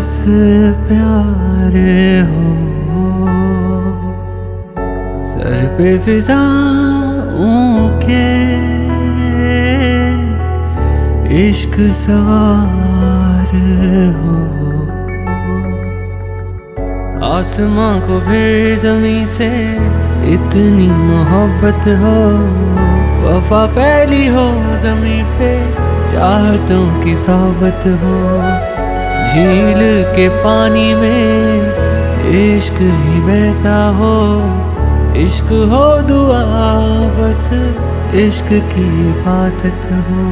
बस प्यार हो। सर पे फिजाओं के इश्क सवार हो। आसमां को फिर जमी से इतनी मोहब्बत हो। वफा फैली हो जमी पे, चाहतों की सोबत हो। झील के पानी में इश्क ही बहता हो। इश्क हो दुआ, बस इश्क की इबादत हो।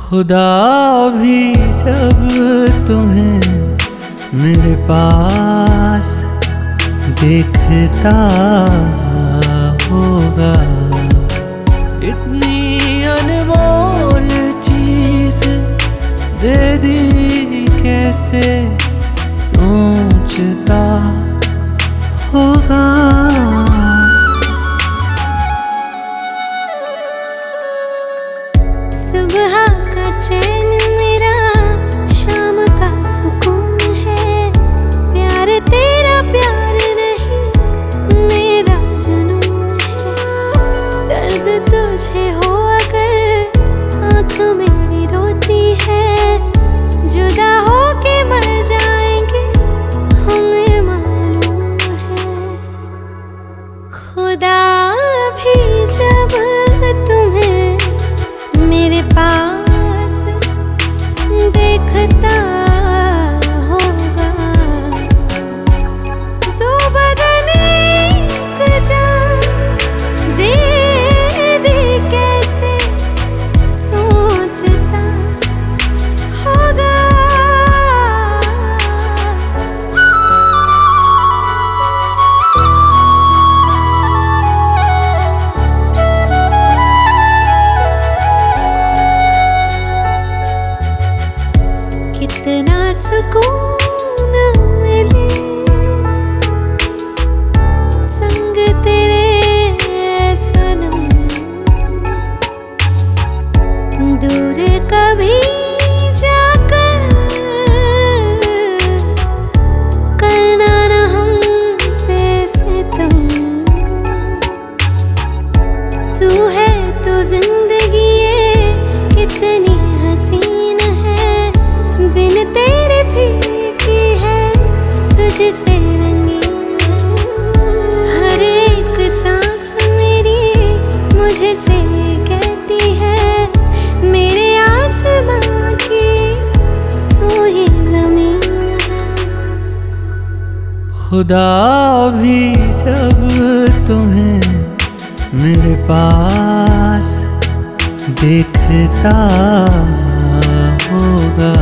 खुदा भी जब तुम्हें मेरे पास देखता होगा। दी कैसे सोचता होगा? सुबह का चैन मेरा, शाम का सुकून है। प्यार तेरा प्यार नहीं, मेरा जुनून है। दर्द तुझे हो अगर आँख मेरी सुकून मिले खुदा भी जब तुम्हें मेरे पास देखता होगा।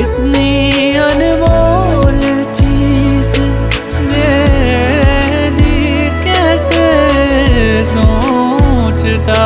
इतनी अनमोल चीज़ दे दी कैसे सोचता